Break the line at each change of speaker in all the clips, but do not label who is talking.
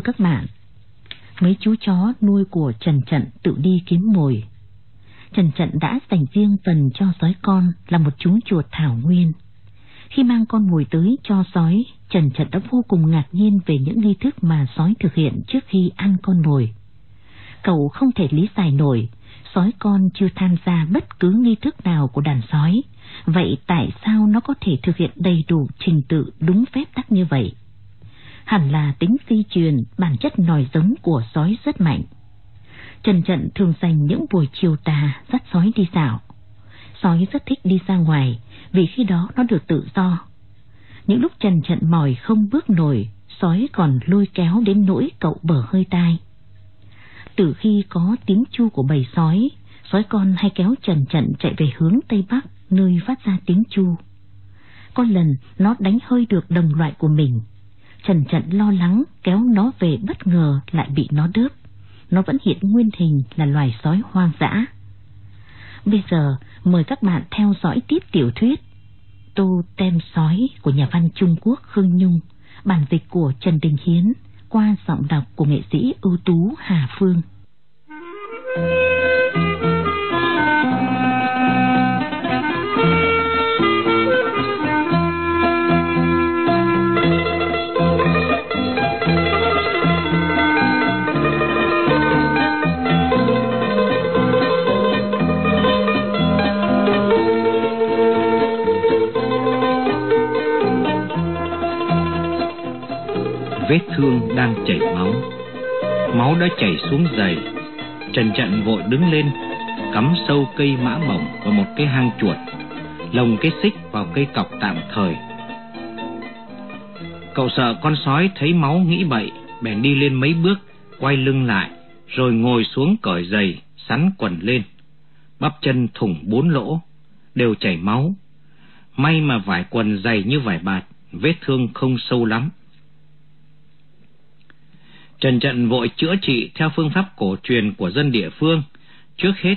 Thưa các bạn, mấy chú chó nuôi của Trần Trận tự đi kiếm mồi. Trần Trận đã dành riêng phần cho sói con là một chú chuột thảo nguyên. Khi mang con mồi tới cho sói, Trần Trận đã vô cùng ngạc nhiên về những nghi thức mà sói thực hiện trước khi ăn con mồi. Cậu không thể lý giải nổi, sói con chưa tham gia bất cứ nghi thức nào của đàn sói. Vậy tại sao nó có thể thực hiện đầy đủ trình tự đúng phép tắc như vậy? Hẳn là tính di truyền, bản chất nòi giống của sói rất mạnh. Trần Trận thường dành những buổi chiều tà dắt sói đi dạo. Sói rất thích đi ra ngoài, vì khi đó nó được tự do. Những lúc Trần Trận mỏi không bước nổi, sói còn lôi kéo đến nỗi cậu bở hơi tai. Từ khi có tiếng chu của bầy sói, sói con hay kéo Trần Trận chạy về hướng Tây Bắc, nơi phát ra tiếng chu. Có lần nó đánh hơi được đồng loại của mình, Trần Trận lo lắng kéo nó về bất ngờ lại bị nó đớp. Nó vẫn hiện nguyên hình là loài sói hoang dã. Bây giờ mời các bạn theo dõi tiếp tiểu thuyết Tô Tem Sói của nhà văn Trung Quốc Khương Nhung, bản dịch của Trần Đình Hiến qua giọng đọc của nghệ sĩ ưu tú Hà Phương. Thank you.
Vết thương đang chảy máu. Máu đã chảy xuống giày. Trần Trận vội đứng lên, cắm sâu cây mã mỏng vào một cái hang chuột, lồng cái xích vào cây cọc tạm thời. Cậu sợ con sói thấy máu nghĩ bậy, bèn đi lên mấy bước, quay lưng lại, rồi ngồi xuống cởi giày, sắn quần lên. Bắp chân thủng bốn lỗ, đều chảy máu. May mà vải quần dày như vải bạt, vết thương không sâu lắm. Trần Trận vội chữa trị theo phương pháp cổ truyền của dân địa phương, trước hết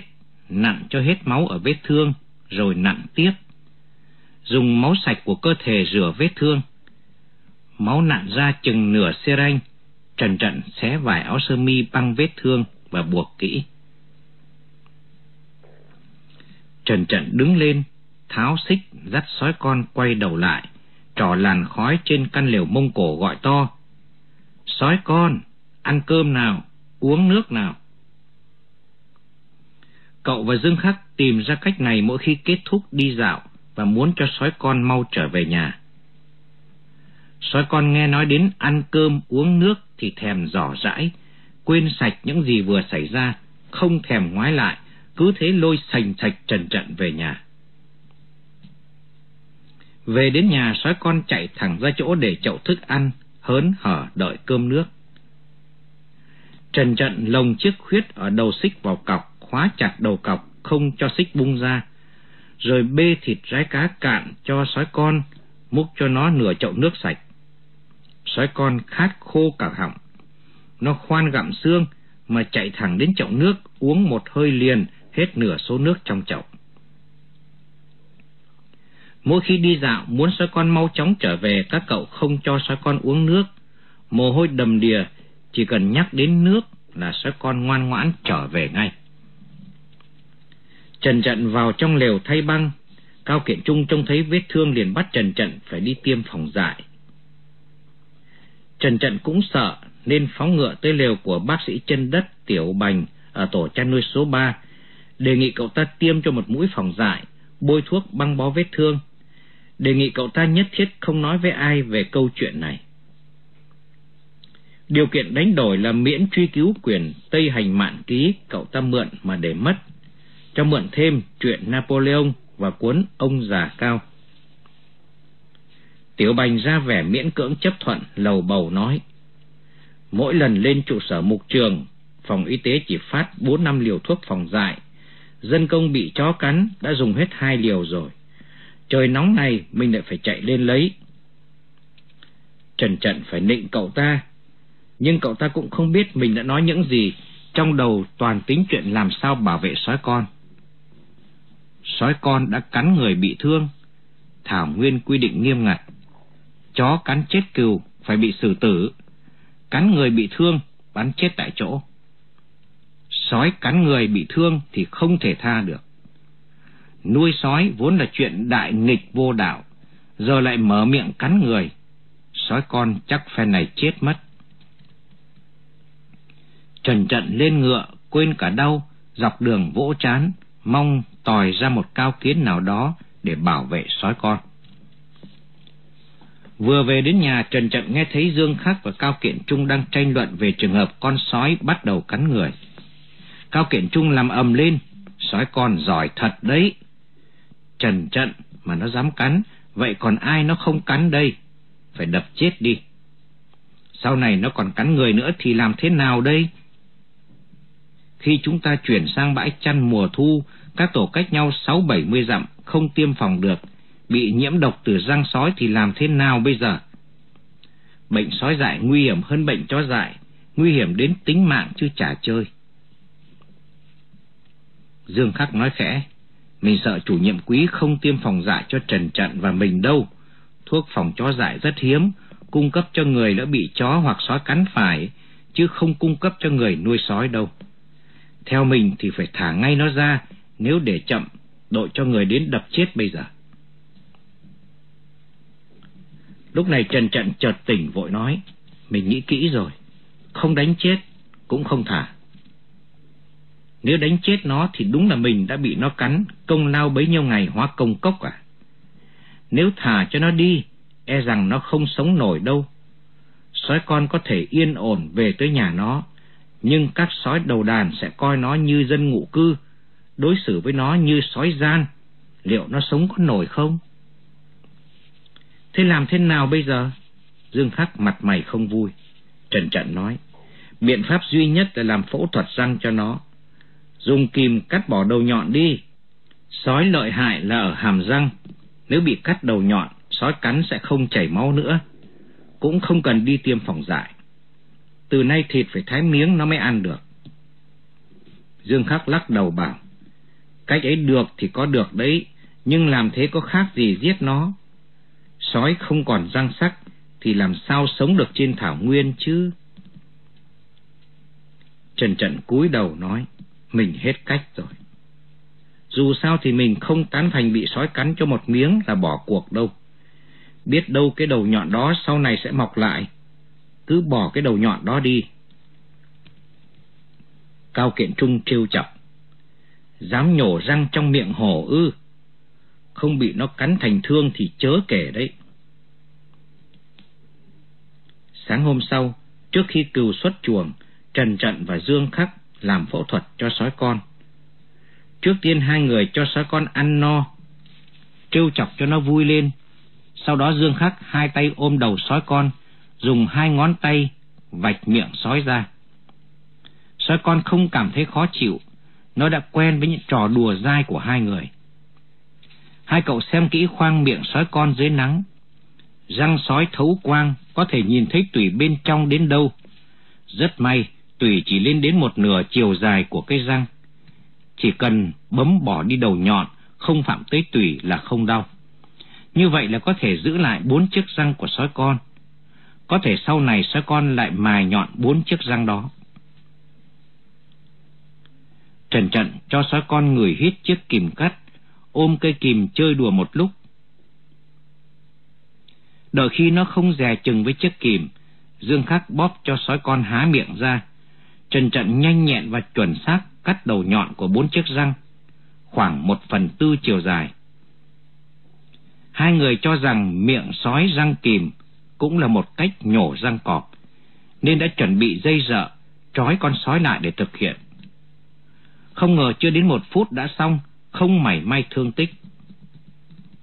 nặn cho hết máu ở vết thương, rồi nặn tiếp. Dùng máu sạch của cơ thể rửa vết thương. Máu nặn ra chừng nửa xe ranh, Trần Trận xé vải áo sơ mi băng vết thương và buộc kỹ. Trần Trận đứng lên, tháo xích dắt sói con quay đầu lại, trò làn khói trên căn lều mông cổ gọi to. Sói con! Ăn cơm nào, uống nước nào. Cậu và Dương Khắc tìm ra cách này mỗi khi kết thúc đi dạo và muốn cho sói con mau trở về nhà. Sói con nghe nói đến ăn cơm uống nước thì thèm giỏ rãi, quên sạch những gì vừa xảy ra, không thèm ngoái lại, cứ thế lôi sành sạch trần trận về nhà. Về đến nhà sói con chạy thẳng ra chỗ để chậu thức ăn, hớn hở đợi cơm nước. Trần trận lồng chiếc khuyết ở đầu xích vào cọc, khóa chặt đầu cọc, không cho xích bung ra. Rồi bê thịt rái cá cạn cho sói con, múc cho nó nửa chậu nước sạch. Sói con khát khô cả họng. Nó khoan gặm xương mà chạy thẳng đến chậu nước uống một hơi liền hết nửa số nước trong chậu. Mỗi khi đi dạo muốn sói con mau chóng trở về các cậu không cho sói con uống nước. Mồ hôi đầm đìa chỉ cần nhắc đến nước là sói con ngoan ngoãn trở về ngay. Trần Trận vào trong lều thay băng, Cao Kiện Trung trông thấy vết thương liền bắt Trần Trận phải đi tiêm phòng dại. Trần Trận cũng sợ nên phóng ngựa tới lều của bác sĩ chân đất Tiểu Bành ở tổ chăn nuôi số 3, đề nghị cậu ta tiêm cho một mũi phòng dại bôi thuốc băng bó vết thương, đề nghị cậu ta nhất thiết không nói với ai về câu chuyện này. Điều kiện đánh đổi là miễn truy cứu quyền Tây Hành Mạn Ký cậu ta mượn mà để mất, cho mượn thêm chuyện Napoleon và cuốn Ông già cao. Tiểu Bành ra vẻ miễn cưỡng chấp thuận, lầu bầu nói. Mỗi lần lên trụ sở mục trường, phòng y tế chỉ phát bốn năm liều thuốc phòng dại. Dân công bị chó cắn đã dùng hết hai liều rồi. Trời nóng này mình lại phải chạy lên lấy. Trần Trận phải nịnh cậu ta, nhưng cậu ta cũng không biết mình đã nói những gì, trong đầu toàn tính chuyện làm sao bảo vệ sói con. Sói con đã cắn người bị thương, Thảo Nguyên quy định nghiêm ngặt. Chó cắn chết cừu phải bị xử tử, cắn người bị thương, bắn chết tại chỗ. Sói cắn người bị thương thì không thể tha được. Nuôi sói vốn là chuyện đại nghịch vô đạo, giờ lại mở miệng cắn người. Sói con chắc phen này chết mất. Trần trận lên ngựa, quên cả đau, dọc đường vỗ chán, mong tòi ra một cao kiến nào đó để bảo vệ sói con. Vừa về đến nhà, Trần Trận nghe thấy Dương Khắc và Cao Kiện Trung đang tranh luận về trường hợp con sói bắt đầu cắn người. Cao Kiện Trung làm ầm lên, sói con giỏi thật đấy. Trần Trận mà nó dám cắn, vậy còn ai nó không cắn đây? Phải đập chết đi. Sau này nó còn cắn người nữa thì làm thế nào đây? Khi chúng ta chuyển sang bãi chăn mùa thu, các tổ cách nhau sáu bảy mươi dặm, không tiêm phòng được, bị nhiễm độc từ răng sói thì làm thế nào bây giờ? Bệnh sói dại nguy hiểm hơn bệnh chó dại, nguy hiểm đến tính mạng chứ chả chơi. Dương Khắc nói khẽ, mình sợ chủ nhiệm quý không tiêm phòng dại cho Trần Trận và mình đâu. Thuốc phòng chó dại rất hiếm, cung cấp cho người đã bị chó hoặc sói cắn phải, chứ không cung cấp cho người nuôi sói đâu. Theo mình thì phải thả ngay nó ra, nếu để chậm, đội cho người đến đập chết bây giờ. Lúc này Trần Trận chợt tỉnh vội nói, mình nghĩ kỹ rồi, không đánh chết, cũng không thả. Nếu đánh chết nó thì đúng là mình đã bị nó cắn, công lao bấy nhiêu ngày hóa công cốc à. Nếu thả cho nó đi, e rằng nó không sống nổi đâu. Sói con có thể yên ổn về tới nhà nó, nhưng các sói đầu đàn sẽ coi nó như dân ngụ cư, đối xử với nó như sói gian. Liệu nó sống có nổi không? Thế làm thế nào bây giờ? Dương Khắc mặt mày không vui. Trần Trận nói, biện pháp duy nhất là làm phẫu thuật răng cho nó. Dùng kìm cắt bỏ đầu nhọn đi. Sói lợi hại là ở hàm răng. Nếu bị cắt đầu nhọn, sói cắn sẽ không chảy máu nữa. Cũng không cần đi tiêm phòng dại. Từ nay thịt phải thái miếng nó mới ăn được. Dương Khắc lắc đầu bảo, cách ấy được thì có được đấy, nhưng làm thế có khác gì giết nó sói không còn răng sắc thì làm sao sống được trên thảo nguyên chứ? Trần Trận cúi đầu nói, mình hết cách rồi. Dù sao thì mình không tán thành bị sói cắn cho một miếng là bỏ cuộc đâu. Biết đâu cái đầu nhọn đó sau này sẽ mọc lại. Cứ bỏ cái đầu nhọn đó đi. Cao Kiện Trung trêu chọc. Dám nhổ răng trong miệng hổ ư. Không bị nó cắn thành thương thì chớ kể đấy. Sáng hôm sau, trước khi cừu xuất chuồng, Trần Trận và Dương Khắc làm phẫu thuật cho sói con. Trước tiên hai người cho sói con ăn no, trêu chọc cho nó vui lên. Sau đó Dương Khắc hai tay ôm đầu sói con, dùng hai ngón tay vạch miệng sói ra. Sói con không cảm thấy khó chịu, nó đã quen với những trò đùa dai của hai người. Hai cậu xem kỹ khoang miệng sói con dưới nắng. Răng sói thấu quang, có thể nhìn thấy tủy bên trong đến đâu. Rất may, tủy chỉ lên đến một nửa chiều dài của cây răng. Chỉ cần bấm bỏ đi đầu nhọn, không phạm tới tủy là không đau. Như vậy là có thể giữ lại bốn chiếc răng của sói con. Có thể sau này sói con lại mài nhọn bốn chiếc răng đó. Trần trận cho sói con người hít chiếc kìm cắt, ôm cây kìm chơi đùa một lúc, Đợi khi nó không dè chừng với chiếc kìm, Dương Khắc bóp cho sói con há miệng ra. Trần trận nhanh nhẹn và chuẩn xác cắt đầu nhọn của bốn chiếc răng, khoảng một phần tư chiều dài. Hai người cho rằng miệng sói răng kìm cũng là một cách nhổ răng cọp, nên đã chuẩn bị dây dợ, trói con sói lại để thực hiện. Không ngờ chưa đến một phút đã xong, không mảy may thương tích.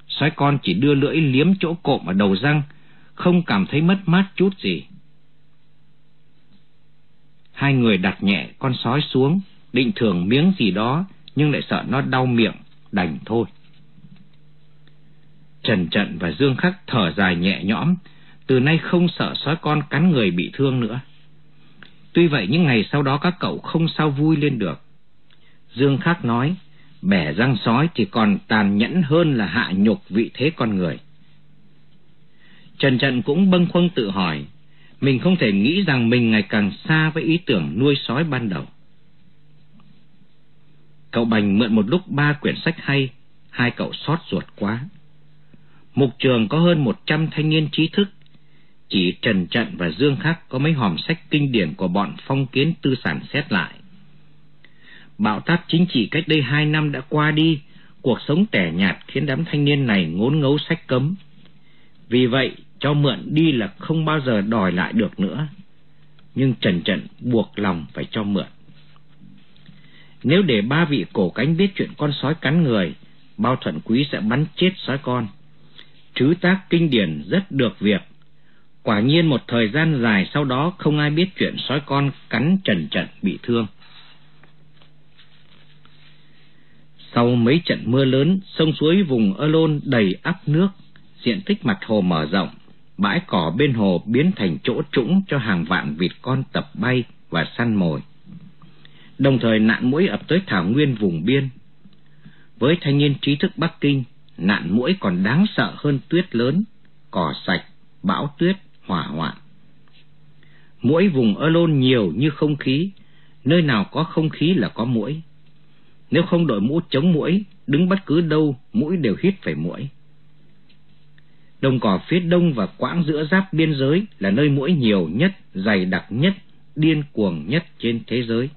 Sói con chỉ đưa lưỡi liếm chỗ cộm ở đầu răng, không cảm thấy mất mát chút gì. Hai người đặt nhẹ con sói xuống, định thưởng miếng gì đó, nhưng lại sợ nó đau miệng, đành thôi. Trần Trận và Dương Khắc thở dài nhẹ nhõm, từ nay không sợ sói con cắn người bị thương nữa. Tuy vậy những ngày sau đó các cậu không sao vui lên được. Dương Khắc nói, bẻ răng sói thì còn tàn nhẫn hơn là hạ nhục vị thế con người. Trần Trận cũng bâng khuâng tự hỏi, mình không thể nghĩ rằng mình ngày càng xa với ý tưởng nuôi sói ban đầu. Cậu Bành mượn một lúc ba quyển sách hay, hai cậu xót ruột quá. Mục trường có hơn một trăm thanh niên trí thức, chỉ Trần Trận và Dương Khắc có mấy hòm sách kinh điển của bọn phong kiến tư sản xét lại. Bạo táp chính trị cách đây hai năm đã qua đi, cuộc sống tẻ nhạt khiến đám thanh niên này ngốn ngấu sách cấm. Vì vậy, cho mượn đi là không bao giờ đòi lại được nữa. Nhưng Trần Trận buộc lòng phải cho mượn. Nếu để ba vị cổ cánh biết chuyện con sói cắn người, bao thuận quý sẽ bắn chết sói con. Trứ tác kinh điển rất được việc. Quả nhiên một thời gian dài sau đó không ai biết chuyện sói con cắn Trần Trận bị thương. Sau mấy trận mưa lớn, sông suối vùng Ơ Lôn đầy ắp nước, diện tích mặt hồ mở rộng, bãi cỏ bên hồ biến thành chỗ trũng cho hàng vạn vịt con tập bay và săn mồi. Đồng thời nạn mũi ập tới thảo nguyên vùng biên. Với thanh niên trí thức Bắc Kinh, nạn mũi còn đáng sợ hơn tuyết lớn, cỏ sạch, bão tuyết, hỏa hoạn. Mũi vùng Ơ Lôn nhiều như không khí, nơi nào có không khí là có mũi. Nếu không đội mũ chống mũi, đứng bất cứ đâu, mũi đều hít phải mũi. Đồng cỏ phía đông và quãng giữa giáp biên giới là nơi mũi nhiều nhất, dày đặc nhất, điên cuồng nhất trên thế giới.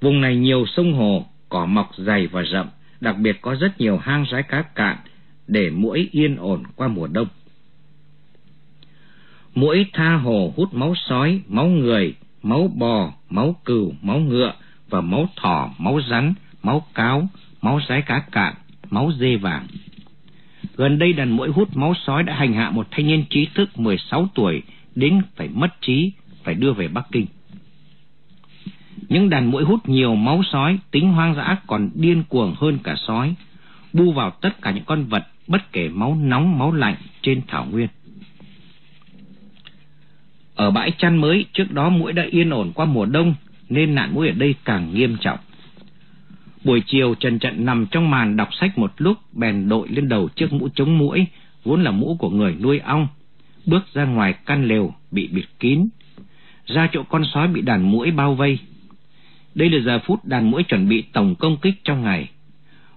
Vùng này nhiều sông hồ, cỏ mọc dày và rậm, đặc biệt có rất nhiều hang rái cá cạn để mũi yên ổn qua mùa đông. Mũi tha hồ hút máu sói, máu người, máu bò, máu cừu, máu ngựa và máu thỏ, máu rắn, máu cáo, máu rái cá cạn, máu dê vàng. Gần đây đàn mũi hút máu sói đã hành hạ một thanh niên trí thức 16 tuổi đến phải mất trí, phải đưa về Bắc Kinh. Những đàn mũi hút nhiều máu sói, tính hoang dã còn điên cuồng hơn cả sói, bu vào tất cả những con vật bất kể máu nóng máu lạnh trên thảo nguyên. Ở bãi chăn mới, trước đó mũi đã yên ổn qua mùa đông, nên nạn mũi ở đây càng nghiêm trọng. Buổi chiều Trần Trận nằm trong màn đọc sách một lúc, bèn đội lên đầu chiếc mũ chống mũi, vốn là mũ của người nuôi ong, bước ra ngoài căn lều bị bịt kín, ra chỗ con sói bị đàn mũi bao vây. Đây là giờ phút đàn mũi chuẩn bị tổng công kích trong ngày.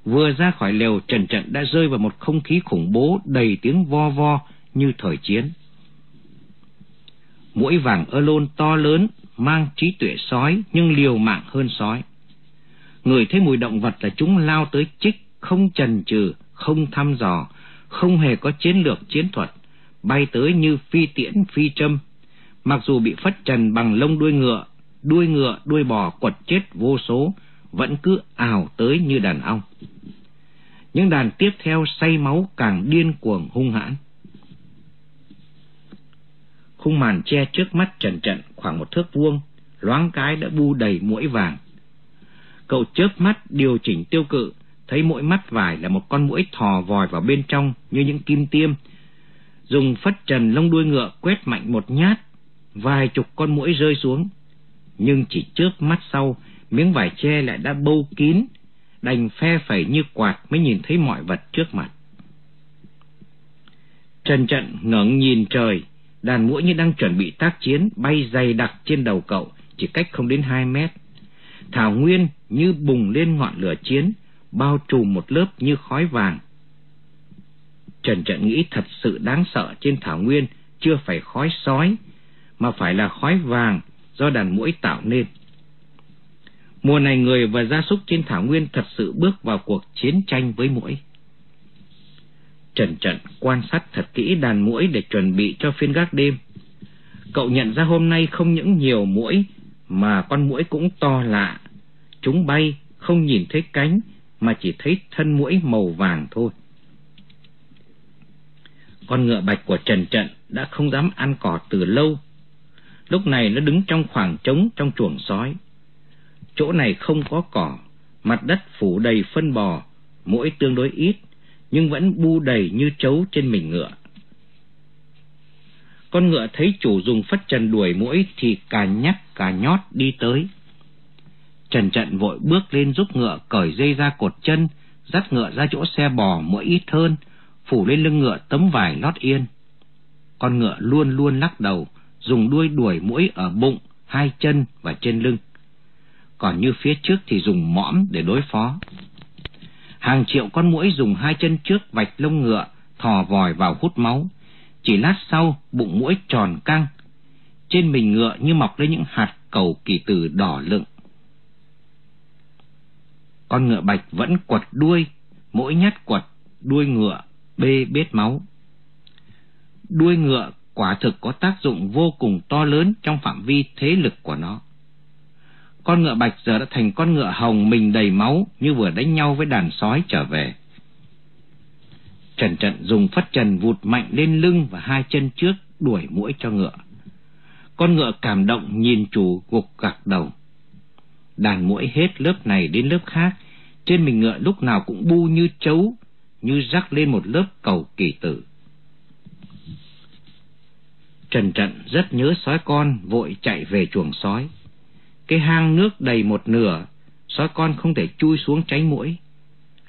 Vừa ra khỏi lều, Trần Trận đã rơi vào một không khí khủng bố đầy tiếng vo vo như thời chiến. Mũi vàng ơ lôn to lớn, mang trí tuệ sói nhưng liều mạng hơn sói. Người thấy mùi động vật là chúng lao tới chích, không chần chừ, không thăm dò, không hề có chiến lược chiến thuật, bay tới như phi tiễn phi châm Mặc dù bị phất trần bằng lông đuôi ngựa, đuôi ngựa, đuôi bò quật chết vô số, vẫn cứ ảo tới như đàn ong. Những đàn tiếp theo say máu càng điên cuồng hung hãn. Khung màn che trước mắt trần trận khoảng một thước vuông, loáng cái đã bu đầy mũi vàng. Cậu chớp mắt điều chỉnh tiêu cự, thấy mỗi mắt vải là một con mũi thò vòi vào bên trong như những kim tiêm. Dùng phất trần lông đuôi ngựa quét mạnh một nhát, vài chục con mũi rơi xuống. Nhưng chỉ trước mắt sau, miếng vải che lại đã bâu kín, đành phe phẩy như quạt mới nhìn thấy mọi vật trước mặt. Trần trận ngẩng nhìn trời, đàn mũi như đang chuẩn bị tác chiến bay dày đặc trên đầu cậu, chỉ cách không đến hai mét. Thảo Nguyên như bùng lên ngọn lửa chiến, bao trùm một lớp như khói vàng. Trần Trận nghĩ thật sự đáng sợ trên Thảo Nguyên chưa phải khói sói, mà phải là khói vàng do đàn mũi tạo nên. Mùa này người và gia súc trên Thảo Nguyên thật sự bước vào cuộc chiến tranh với mũi. Trần Trận quan sát thật kỹ đàn mũi để chuẩn bị cho phiên gác đêm. Cậu nhận ra hôm nay không những nhiều mũi, mà con mũi cũng to lạ. Chúng bay, không nhìn thấy cánh, mà chỉ thấy thân mũi màu vàng thôi. Con ngựa bạch của Trần Trận đã không dám ăn cỏ từ lâu. Lúc này nó đứng trong khoảng trống trong chuồng sói. Chỗ này không có cỏ, mặt đất phủ đầy phân bò, mũi tương đối ít, nhưng vẫn bu đầy như trấu trên mình ngựa. Con ngựa thấy chủ dùng phất trần đuổi mũi thì cả nhắc cả nhót đi tới. Trần trận vội bước lên giúp ngựa cởi dây ra cột chân, dắt ngựa ra chỗ xe bò mỗi ít hơn, phủ lên lưng ngựa tấm vải lót yên. Con ngựa luôn luôn lắc đầu, dùng đuôi đuổi mũi ở bụng, hai chân và trên lưng. Còn như phía trước thì dùng mõm để đối phó. Hàng triệu con mũi dùng hai chân trước vạch lông ngựa, thò vòi vào hút máu. Chỉ lát sau, bụng mũi tròn căng. Trên mình ngựa như mọc lên những hạt cầu kỳ tử đỏ lựng. Con ngựa bạch vẫn quật đuôi, mỗi nhát quật, đuôi ngựa, bê bết máu. Đuôi ngựa quả thực có tác dụng vô cùng to lớn trong phạm vi thế lực của nó. Con ngựa bạch giờ đã thành con ngựa hồng mình đầy máu như vừa đánh nhau với đàn sói trở về. Trần trận dùng phất trần vụt mạnh lên lưng và hai chân trước đuổi mũi cho ngựa. Con ngựa cảm động nhìn chủ gục gặc đầu. Đàn mũi hết lớp này đến lớp khác, trên mình ngựa lúc nào cũng bu như trấu, như rắc lên một lớp cầu kỳ tử. Trần trận rất nhớ sói con vội chạy về chuồng sói. Cái hang nước đầy một nửa, sói con không thể chui xuống tránh mũi.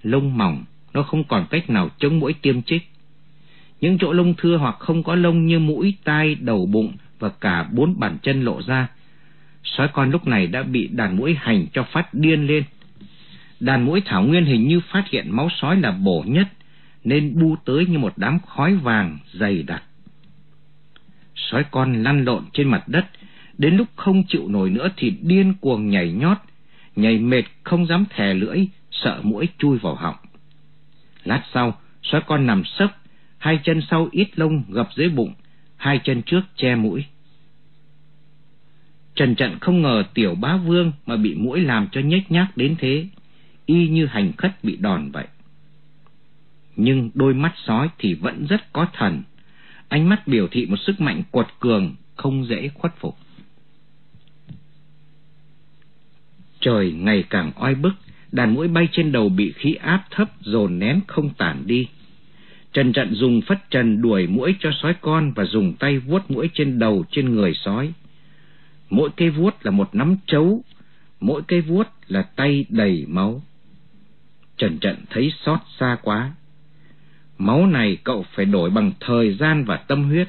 Lông mỏng, nó không còn cách nào chống mũi tiêm chích. Những chỗ lông thưa hoặc không có lông như mũi, tai, đầu bụng và cả bốn bàn chân lộ ra. Sói con lúc này đã bị đàn mũi hành cho phát điên lên. Đàn mũi thảo nguyên hình như phát hiện máu sói là bổ nhất, nên bu tới như một đám khói vàng dày đặc. Sói con lăn lộn trên mặt đất, đến lúc không chịu nổi nữa thì điên cuồng nhảy nhót, nhảy mệt không dám thè lưỡi, sợ mũi chui vào họng. Lát sau, sói con nằm sấp, hai chân sau ít lông gập dưới bụng, hai chân trước che mũi. Trần trận không ngờ tiểu bá vương mà bị mũi làm cho nhếch nhác đến thế, y như hành khất bị đòn vậy. Nhưng đôi mắt sói thì vẫn rất có thần, ánh mắt biểu thị một sức mạnh quật cường, không dễ khuất phục. Trời ngày càng oi bức, đàn mũi bay trên đầu bị khí áp thấp dồn nén không tản đi. Trần trận dùng phất trần đuổi mũi cho sói con và dùng tay vuốt mũi trên đầu trên người sói. Mỗi cây vuốt là một nắm trấu, mỗi cây vuốt là tay đầy máu. Trần trận thấy xót xa quá. Máu này cậu phải đổi bằng thời gian và tâm huyết.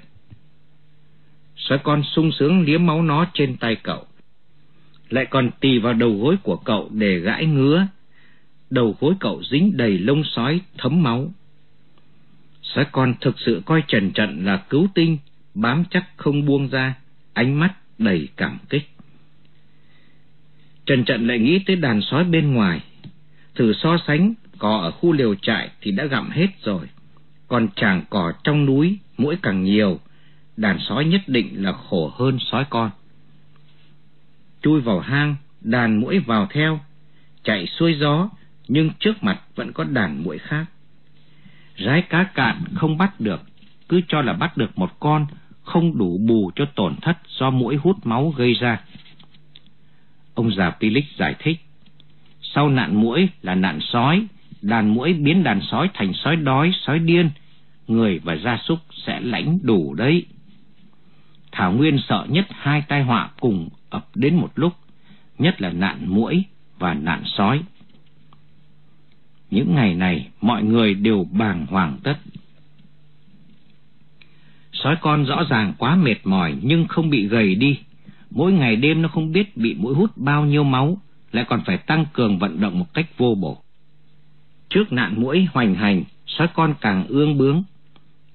Sói con sung sướng liếm máu nó trên tay cậu lại còn tì vào đầu gối của cậu để gãi ngứa. Đầu gối cậu dính đầy lông sói thấm máu. Sói con thực sự coi Trần Trận là cứu tinh, bám chắc không buông ra, ánh mắt đầy cảm kích. Trần Trận lại nghĩ tới đàn sói bên ngoài. Thử so sánh, cỏ ở khu liều trại thì đã gặm hết rồi. Còn chàng cỏ trong núi, mũi càng nhiều, đàn sói nhất định là khổ hơn sói con chui vào hang, đàn mũi vào theo, chạy xuôi gió, nhưng trước mặt vẫn có đàn mũi khác. Rái cá cạn không bắt được, cứ cho là bắt được một con, không đủ bù cho tổn thất do mũi hút máu gây ra. Ông già Pilic giải thích, sau nạn mũi là nạn sói, đàn mũi biến đàn sói thành sói đói, sói điên, người và gia súc sẽ lãnh đủ đấy. Thảo Nguyên sợ nhất hai tai họa cùng ập đến một lúc, nhất là nạn muỗi và nạn sói. Những ngày này, mọi người đều bàng hoàng tất. Sói con rõ ràng quá mệt mỏi nhưng không bị gầy đi. Mỗi ngày đêm nó không biết bị mũi hút bao nhiêu máu, lại còn phải tăng cường vận động một cách vô bổ. Trước nạn mũi hoành hành, sói con càng ương bướng.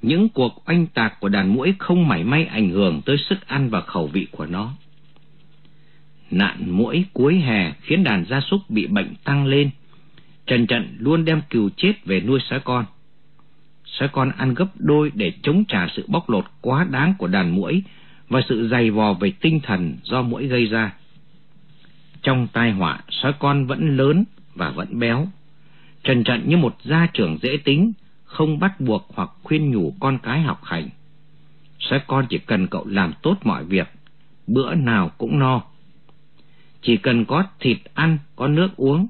Những cuộc oanh tạc của đàn mũi không mảy may ảnh hưởng tới sức ăn và khẩu vị của nó. Nạn mũi cuối hè khiến đàn gia súc bị bệnh tăng lên. Trần trận luôn đem cừu chết về nuôi sói con. sói con ăn gấp đôi để chống trả sự bóc lột quá đáng của đàn muỗi và sự dày vò về tinh thần do muỗi gây ra. Trong tai họa, sói con vẫn lớn và vẫn béo. Trần trận như một gia trưởng dễ tính, không bắt buộc hoặc khuyên nhủ con cái học hành. Sói con chỉ cần cậu làm tốt mọi việc, bữa nào cũng no. Chỉ cần có thịt ăn, có nước uống,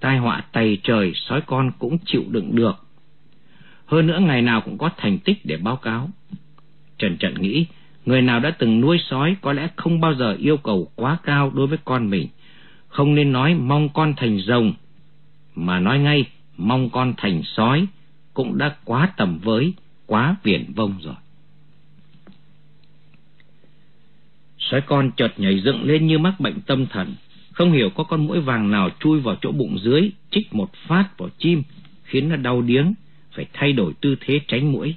tai họa tày trời sói con cũng chịu đựng được. Hơn nữa ngày nào cũng có thành tích để báo cáo. Trần Trận nghĩ, người nào đã từng nuôi sói có lẽ không bao giờ yêu cầu quá cao đối với con mình. Không nên nói mong con thành rồng, mà nói ngay mong con thành sói cũng đã quá tầm với, quá viển vông rồi. Sói con chợt nhảy dựng lên như mắc bệnh tâm thần, không hiểu có con mũi vàng nào chui vào chỗ bụng dưới, chích một phát vào chim, khiến nó đau điếng, phải thay đổi tư thế tránh mũi,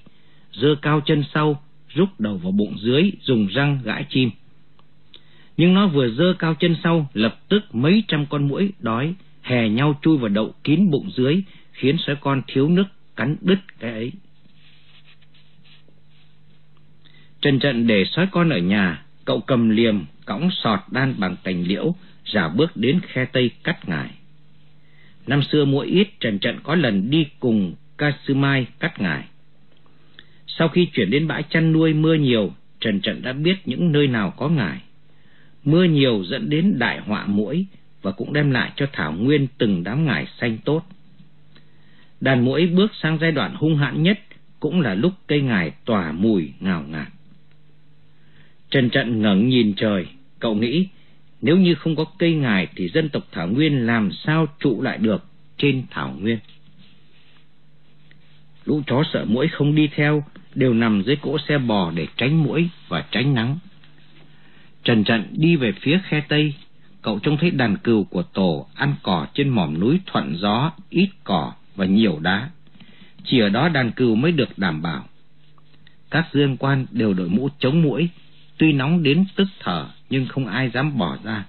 dơ cao chân sau, rút đầu vào bụng dưới, dùng răng gãi chim. Nhưng nó vừa dơ cao chân sau, lập tức mấy trăm con mũi đói, hè nhau chui vào đậu kín bụng dưới, khiến sói con thiếu nước cắn đứt cái ấy. Trần trận để sói con ở nhà, cậu cầm liềm, cõng sọt đan bằng cành liễu, giả bước đến khe tây cắt ngải. Năm xưa mua ít Trần Trận có lần đi cùng Kasumai cắt ngải. Sau khi chuyển đến bãi chăn nuôi mưa nhiều, Trần Trận đã biết những nơi nào có ngải. Mưa nhiều dẫn đến đại họa muỗi và cũng đem lại cho Thảo Nguyên từng đám ngải xanh tốt. Đàn muỗi bước sang giai đoạn hung hãn nhất cũng là lúc cây ngải tỏa mùi ngào ngạt. Trần Trận ngẩng nhìn trời, cậu nghĩ nếu như không có cây ngải thì dân tộc Thảo Nguyên làm sao trụ lại được trên Thảo Nguyên. Lũ chó sợ mũi không đi theo, đều nằm dưới cỗ xe bò để tránh mũi và tránh nắng. Trần trận đi về phía khe tây, cậu trông thấy đàn cừu của tổ ăn cỏ trên mỏm núi thuận gió, ít cỏ và nhiều đá. Chỉ ở đó đàn cừu mới được đảm bảo. Các dương quan đều đội mũ chống mũi, tuy nóng đến tức thở nhưng không ai dám bỏ ra.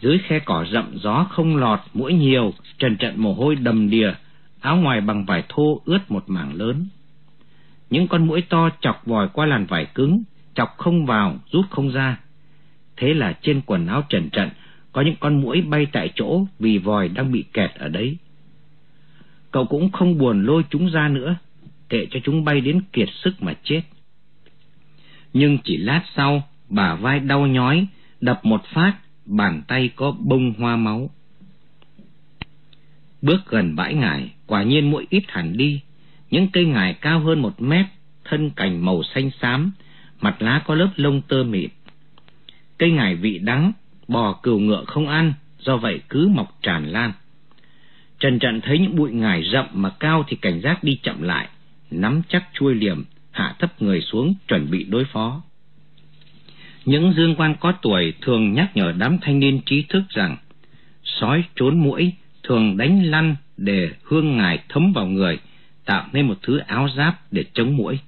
Dưới khe cỏ rậm gió không lọt, mũi nhiều, trần trận mồ hôi đầm đìa, áo ngoài bằng vải thô ướt một mảng lớn. Những con mũi to chọc vòi qua làn vải cứng, chọc không vào, rút không ra. Thế là trên quần áo trần trận có những con mũi bay tại chỗ vì vòi đang bị kẹt ở đấy. Cậu cũng không buồn lôi chúng ra nữa, kệ cho chúng bay đến kiệt sức mà chết. Nhưng chỉ lát sau, bả vai đau nhói, đập một phát, bàn tay có bông hoa máu. Bước gần bãi ngải, quả nhiên mũi ít hẳn đi. Những cây ngải cao hơn một mét, thân cành màu xanh xám, mặt lá có lớp lông tơ mịn. Cây ngải vị đắng, bò cừu ngựa không ăn, do vậy cứ mọc tràn lan. Trần trận thấy những bụi ngải rậm mà cao thì cảnh giác đi chậm lại, nắm chắc chuôi liềm, hạ thấp người xuống chuẩn bị đối phó. Những dương quan có tuổi thường nhắc nhở đám thanh niên trí thức rằng sói trốn mũi thường đánh lăn để hương ngài thấm vào người, tạo nên một thứ áo giáp để chống mũi.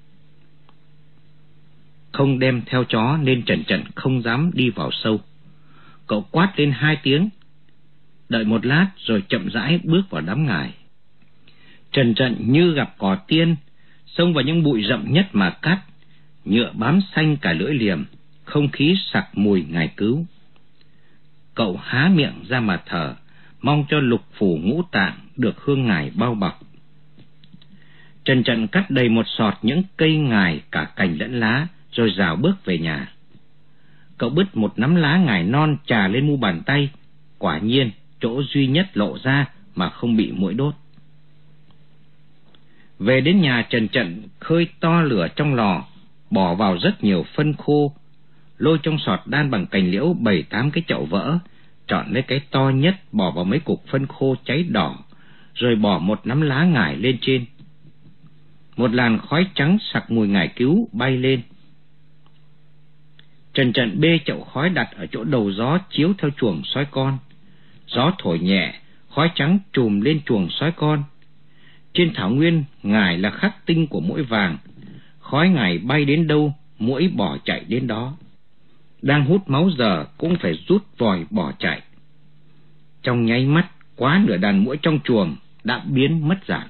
Không đem theo chó nên Trần trần không dám đi vào sâu. Cậu quát lên hai tiếng, đợi một lát rồi chậm rãi bước vào đám ngài. Trần trần như gặp cỏ tiên, xông vào những bụi rậm nhất mà cắt, nhựa bám xanh cả lưỡi liềm, không khí sặc mùi ngài cứu. Cậu há miệng ra mà thở, mong cho lục phủ ngũ tạng được hương ngài bao bọc. Trần trận cắt đầy một sọt những cây ngài cả cành lẫn lá, rồi rào bước về nhà. Cậu bứt một nắm lá ngài non trà lên mu bàn tay, quả nhiên chỗ duy nhất lộ ra mà không bị mũi đốt. Về đến nhà Trần Trận khơi to lửa trong lò, bỏ vào rất nhiều phân khô, lôi trong sọt đan bằng cành liễu bảy tám cái chậu vỡ, chọn lấy cái to nhất bỏ vào mấy cục phân khô cháy đỏ, rồi bỏ một nắm lá ngải lên trên. Một làn khói trắng sặc mùi ngải cứu bay lên. Trần Trận bê chậu khói đặt ở chỗ đầu gió chiếu theo chuồng sói con. Gió thổi nhẹ, khói trắng trùm lên chuồng sói con. Trên thảo nguyên, ngài là khắc tinh của mũi vàng. Khói ngài bay đến đâu, mũi bỏ chạy đến đó. Đang hút máu giờ cũng phải rút vòi bỏ chạy. Trong nháy mắt, quá nửa đàn mũi trong chuồng đã biến mất dạng.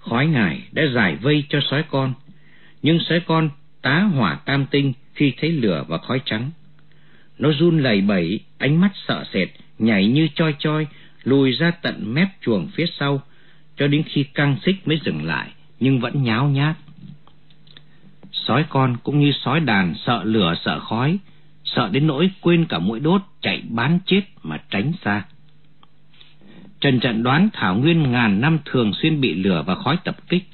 Khói ngài đã giải vây cho sói con, nhưng sói con tá hỏa tam tinh khi thấy lửa và khói trắng. Nó run lẩy bẩy, ánh mắt sợ sệt, nhảy như choi choi, lùi ra tận mép chuồng phía sau, cho đến khi căng xích mới dừng lại, nhưng vẫn nháo nhác. Sói con cũng như sói đàn sợ lửa sợ khói, sợ đến nỗi quên cả mũi đốt chạy bán chết mà tránh xa. Trần trận đoán Thảo Nguyên ngàn năm thường xuyên bị lửa và khói tập kích.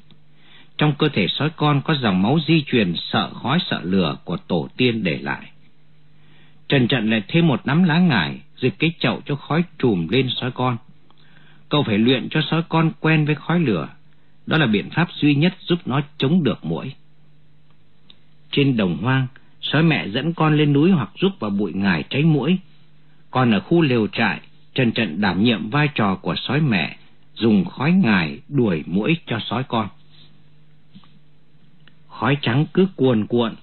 Trong cơ thể sói con có dòng máu di truyền sợ khói sợ lửa của tổ tiên để lại. Trần trận lại thêm một nắm lá ngải, dịch cái chậu cho khói trùm lên sói con. Cậu phải luyện cho sói con quen với khói lửa. Đó là biện pháp duy nhất giúp nó chống được muỗi. Trên đồng hoang, sói mẹ dẫn con lên núi hoặc rút vào bụi ngải tránh muỗi. Còn ở khu lều trại, Trần Trận đảm nhiệm vai trò của sói mẹ, dùng khói ngải đuổi muỗi cho sói con. Khói trắng cứ cuồn cuộn,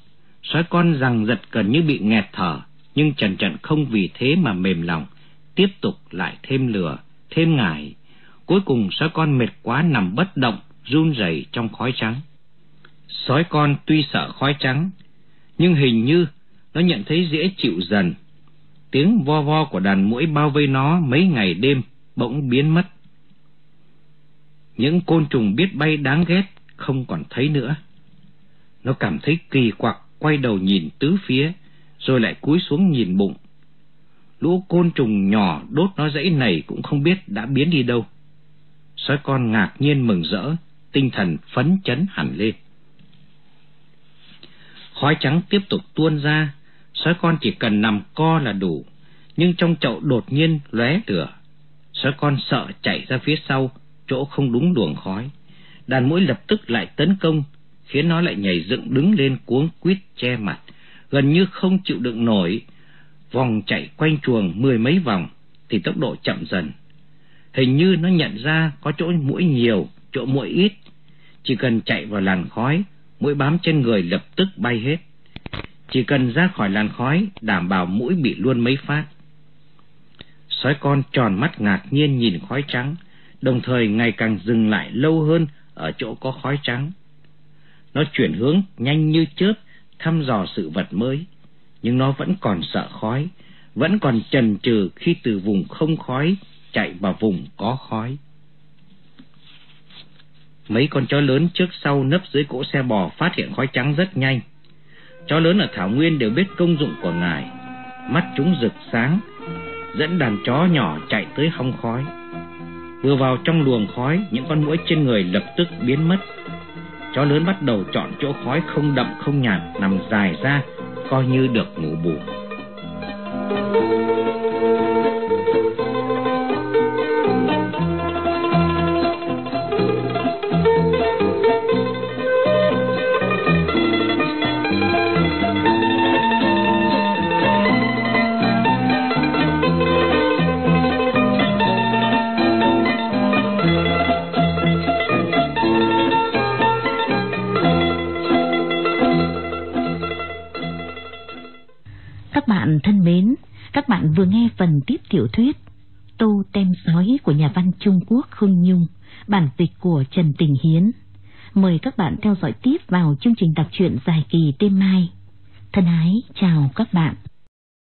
sói con rằng giật gần như bị nghẹt thở, nhưng Trần Trận không vì thế mà mềm lòng, tiếp tục lại thêm lửa, thêm ngải. Cuối cùng sói con mệt quá nằm bất động, run rẩy trong khói trắng. Sói con tuy sợ khói trắng, nhưng hình như nó nhận thấy dễ chịu dần. Tiếng vo vo của đàn mũi bao vây nó mấy ngày đêm bỗng biến mất. Những côn trùng biết bay đáng ghét không còn thấy nữa. Nó cảm thấy kỳ quặc, quay đầu nhìn tứ phía, rồi lại cúi xuống nhìn bụng. Lũ côn trùng nhỏ đốt nó dãy này cũng không biết đã biến đi đâu. Sói con ngạc nhiên mừng rỡ, tinh thần phấn chấn hẳn lên. Khói trắng tiếp tục tuôn ra, sói con chỉ cần nằm co là đủ, nhưng trong chậu đột nhiên lóe lửa. Sói con sợ chạy ra phía sau, chỗ không đúng luồng khói. Đàn mũi lập tức lại tấn công, khiến nó lại nhảy dựng đứng lên cuống quýt che mặt, gần như không chịu đựng nổi. Vòng chạy quanh chuồng mười mấy vòng, thì tốc độ chậm dần. Hình như nó nhận ra có chỗ mũi nhiều, chỗ mũi ít. Chỉ cần chạy vào làn khói, mũi bám trên người lập tức bay hết. Chỉ cần ra khỏi làn khói, đảm bảo mũi bị luôn mấy phát. Sói con tròn mắt ngạc nhiên nhìn khói trắng, đồng thời ngày càng dừng lại lâu hơn ở chỗ có khói trắng. Nó chuyển hướng nhanh như chớp, thăm dò sự vật mới, nhưng nó vẫn còn sợ khói, vẫn còn chần chừ khi từ vùng không khói chạy vào vùng có khói. Mấy con chó lớn trước sau nấp dưới cỗ xe bò phát hiện khói trắng rất nhanh. Chó lớn ở Thảo Nguyên đều biết công dụng của ngài. Mắt chúng rực sáng, dẫn đàn chó nhỏ chạy tới hong khói. Vừa vào trong luồng khói, những con mũi trên người lập tức biến mất. Chó lớn bắt đầu chọn chỗ khói không đậm không nhạt nằm dài ra, coi như được ngủ bù.
Phần tiếp tiểu thuyết Tô Tem Sói của nhà văn Trung Quốc Khương Nhung, bản dịch của Trần Tình Hiến. Mời các bạn theo dõi tiếp vào chương trình đọc truyện dài kỳ đêm mai. Thân ái, chào các bạn.